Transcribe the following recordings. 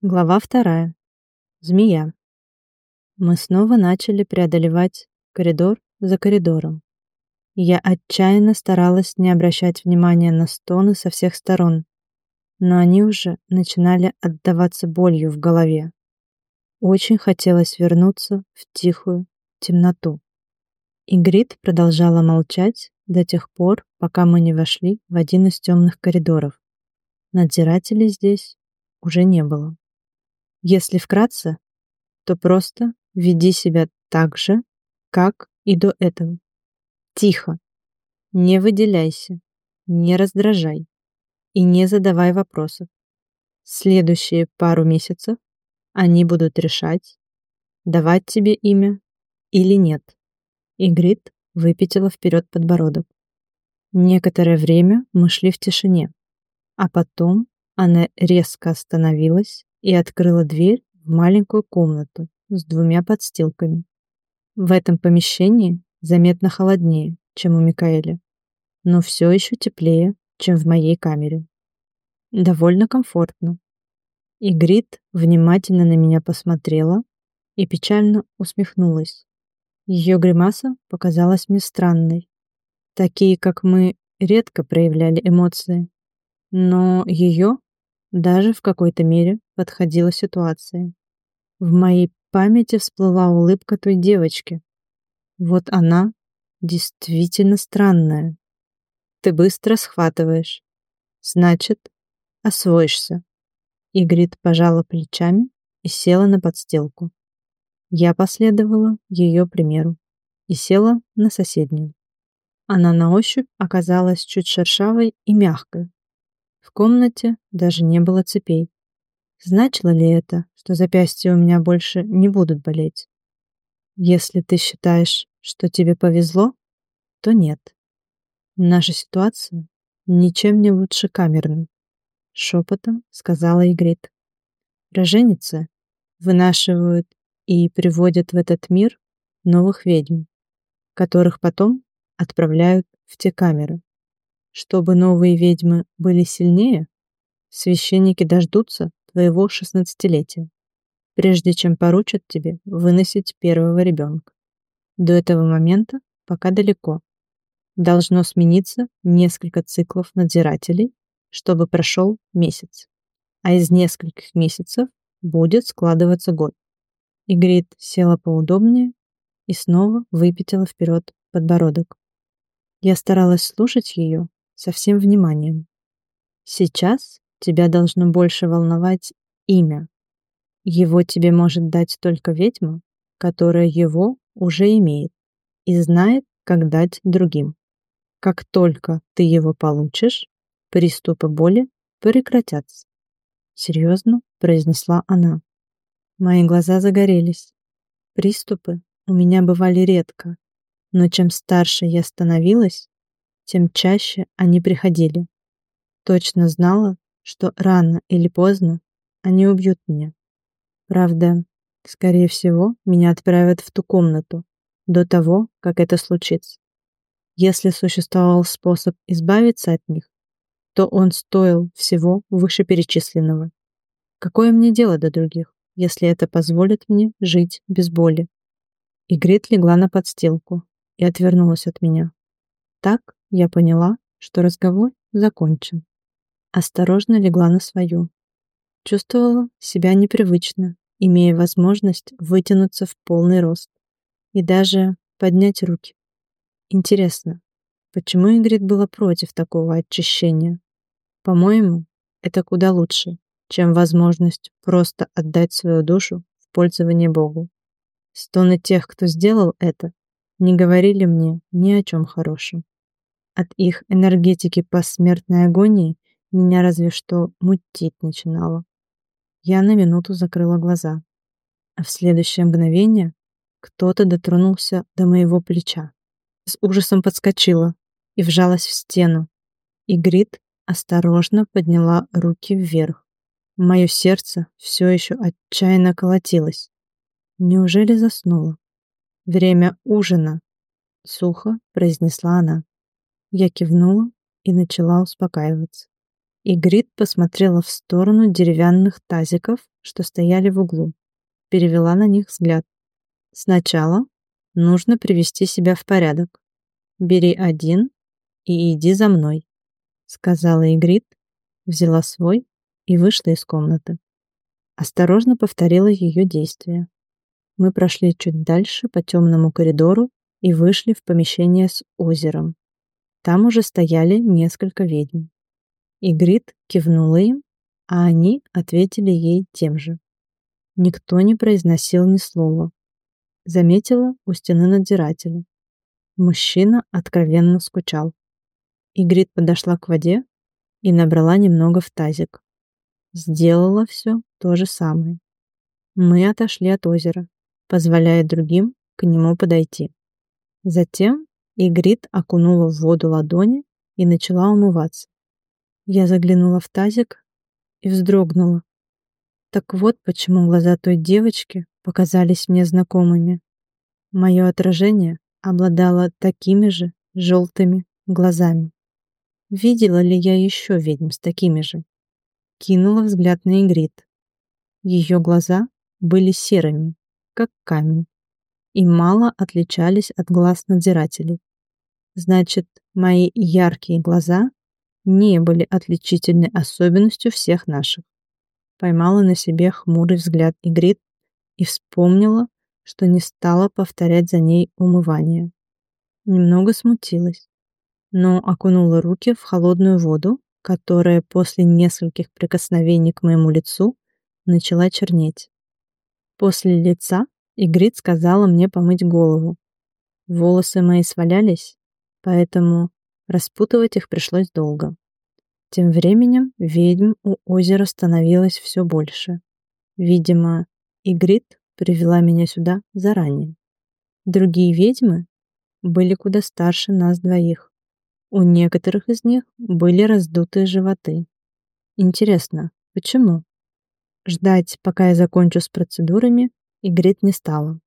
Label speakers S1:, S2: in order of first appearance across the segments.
S1: Глава вторая. Змея. Мы снова начали преодолевать коридор за коридором. Я отчаянно старалась не обращать внимания на стоны со всех сторон, но они уже начинали отдаваться болью в голове. Очень хотелось вернуться в тихую темноту. Игрит продолжала молчать до тех пор, пока мы не вошли в один из темных коридоров. Надзирателей здесь уже не было. Если вкратце, то просто веди себя так же, как и до этого. Тихо. Не выделяйся, не раздражай и не задавай вопросов. Следующие пару месяцев они будут решать, давать тебе имя или нет. Игрит выпятила вперед подбородок. Некоторое время мы шли в тишине, а потом она резко остановилась и открыла дверь в маленькую комнату с двумя подстилками. В этом помещении заметно холоднее, чем у Микаэля, но все еще теплее, чем в моей камере. Довольно комфортно. И Грит внимательно на меня посмотрела и печально усмехнулась. Ее гримаса показалась мне странной. Такие, как мы, редко проявляли эмоции. Но ее даже в какой-то мере подходила ситуация. В моей памяти всплыла улыбка той девочки. Вот она действительно странная. Ты быстро схватываешь. Значит, освоишься. Игрит пожала плечами и села на подстилку. Я последовала ее примеру и села на соседнюю. Она на ощупь оказалась чуть шершавой и мягкой, в комнате даже не было цепей. Значило ли это, что запястья у меня больше не будут болеть? Если ты считаешь, что тебе повезло, то нет. Наша ситуация ничем не лучше камерной, шепотом сказала Игрит. Роженицы вынашивают и приводят в этот мир новых ведьм, которых потом отправляют в те камеры. Чтобы новые ведьмы были сильнее, священники дождутся твоего шестнадцатилетия, прежде чем поручат тебе выносить первого ребенка. До этого момента пока далеко. Должно смениться несколько циклов надзирателей, чтобы прошел месяц. А из нескольких месяцев будет складываться год. Игрит села поудобнее и снова выпятила вперед подбородок. Я старалась слушать ее, со всем вниманием. Сейчас тебя должно больше волновать имя. Его тебе может дать только ведьма, которая его уже имеет и знает, как дать другим. Как только ты его получишь, приступы боли прекратятся. Серьезно произнесла она. Мои глаза загорелись. Приступы у меня бывали редко, но чем старше я становилась, тем чаще они приходили. Точно знала, что рано или поздно они убьют меня. Правда, скорее всего, меня отправят в ту комнату до того, как это случится. Если существовал способ избавиться от них, то он стоил всего вышеперечисленного. Какое мне дело до других, если это позволит мне жить без боли? Игрит легла на подстилку и отвернулась от меня. Так я поняла, что разговор закончен. Осторожно легла на свою. Чувствовала себя непривычно, имея возможность вытянуться в полный рост и даже поднять руки. Интересно, почему Ингрид была против такого очищения? По-моему, это куда лучше, чем возможность просто отдать свою душу в пользование Богу. Стоны тех, кто сделал это, не говорили мне ни о чем хорошем. От их энергетики посмертной агонии меня разве что мутить начинало. Я на минуту закрыла глаза, а в следующее мгновение кто-то дотронулся до моего плеча. С ужасом подскочила и вжалась в стену. И Грит осторожно подняла руки вверх. Мое сердце все еще отчаянно колотилось. Неужели заснула? Время ужина, сухо произнесла она. Я кивнула и начала успокаиваться. Игрит посмотрела в сторону деревянных тазиков, что стояли в углу. Перевела на них взгляд. Сначала нужно привести себя в порядок. Бери один и иди за мной, сказала Игрит, взяла свой и вышла из комнаты. Осторожно повторила ее действия. Мы прошли чуть дальше по темному коридору и вышли в помещение с озером. Там уже стояли несколько ведьм. Игрит кивнула им, а они ответили ей тем же. Никто не произносил ни слова. Заметила у стены надзирателя. Мужчина откровенно скучал. Игрит подошла к воде и набрала немного в тазик. Сделала все то же самое. Мы отошли от озера, позволяя другим к нему подойти. Затем Игрит окунула в воду ладони и начала умываться. Я заглянула в тазик и вздрогнула. Так вот почему глаза той девочки показались мне знакомыми. Мое отражение обладало такими же желтыми глазами. Видела ли я еще ведьм с такими же? Кинула взгляд на Игрит. Ее глаза были серыми, как камень, и мало отличались от глаз надзирателей. Значит, мои яркие глаза не были отличительной особенностью всех наших. Поймала на себе хмурый взгляд Игрит и вспомнила, что не стала повторять за ней умывание. Немного смутилась, но окунула руки в холодную воду, которая после нескольких прикосновений к моему лицу начала чернеть. После лица Игрит сказала мне помыть голову. Волосы мои свалялись, поэтому распутывать их пришлось долго. Тем временем ведьм у озера становилось все больше. Видимо, Игрит привела меня сюда заранее. Другие ведьмы были куда старше нас двоих. У некоторых из них были раздутые животы. Интересно, почему? Ждать, пока я закончу с процедурами, Игрит не стала.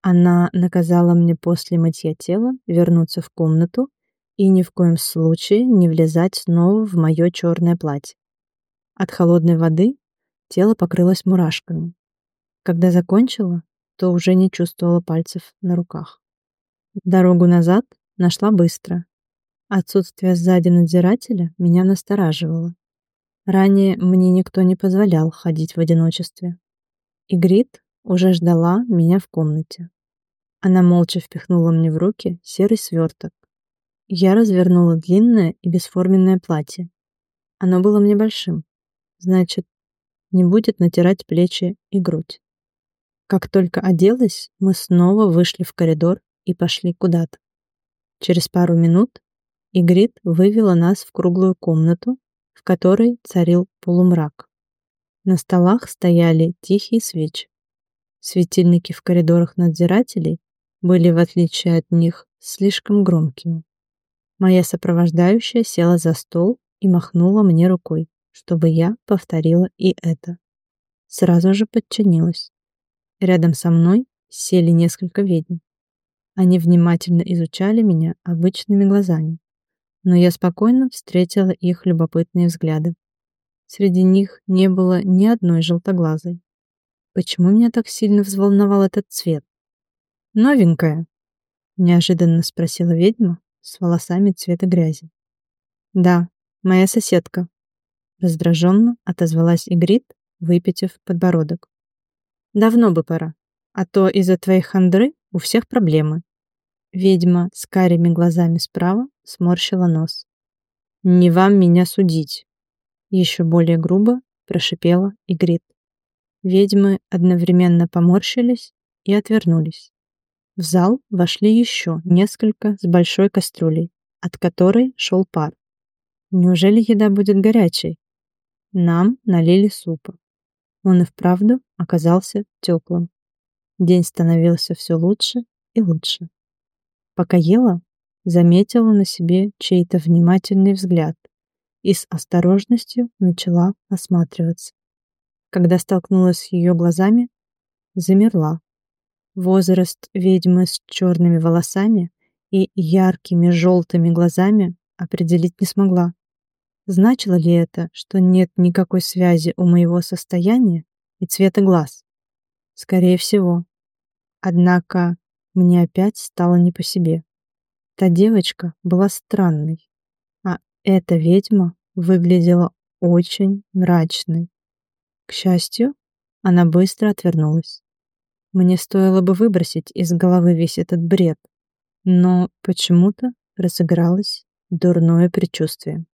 S1: Она наказала мне после мытья тела вернуться в комнату и ни в коем случае не влезать снова в мое черное платье. От холодной воды тело покрылось мурашками. Когда закончила, то уже не чувствовала пальцев на руках. Дорогу назад нашла быстро, Отсутствие сзади надзирателя меня настораживало. Ранее мне никто не позволял ходить в одиночестве. Игрит уже ждала меня в комнате. Она молча впихнула мне в руки серый сверток. Я развернула длинное и бесформенное платье. Оно было мне большим. Значит, не будет натирать плечи и грудь. Как только оделась, мы снова вышли в коридор и пошли куда-то. Через пару минут Игрит вывела нас в круглую комнату, в которой царил полумрак. На столах стояли тихие свечи. Светильники в коридорах надзирателей были, в отличие от них, слишком громкими. Моя сопровождающая села за стол и махнула мне рукой, чтобы я повторила и это. Сразу же подчинилась. Рядом со мной сели несколько ведьм. Они внимательно изучали меня обычными глазами но я спокойно встретила их любопытные взгляды. Среди них не было ни одной желтоглазой. Почему меня так сильно взволновал этот цвет? «Новенькая?» — неожиданно спросила ведьма с волосами цвета грязи. «Да, моя соседка», — раздраженно отозвалась Игрит, выпитив подбородок. «Давно бы пора, а то из-за твоей хандры у всех проблемы». Ведьма с карими глазами справа сморщила нос. «Не вам меня судить!» Еще более грубо прошипела Игрит. Ведьмы одновременно поморщились и отвернулись. В зал вошли еще несколько с большой кастрюлей, от которой шел пар. Неужели еда будет горячей? Нам налили супа. Он и вправду оказался теплым. День становился все лучше и лучше. Пока ела, заметила на себе чей-то внимательный взгляд и с осторожностью начала осматриваться. Когда столкнулась с ее глазами, замерла. Возраст ведьмы с черными волосами и яркими желтыми глазами определить не смогла. Значило ли это, что нет никакой связи у моего состояния и цвета глаз? Скорее всего. Однако мне опять стало не по себе. Та девочка была странной, а эта ведьма выглядела очень мрачной. К счастью, она быстро отвернулась. Мне стоило бы выбросить из головы весь этот бред, но почему-то разыгралось дурное предчувствие.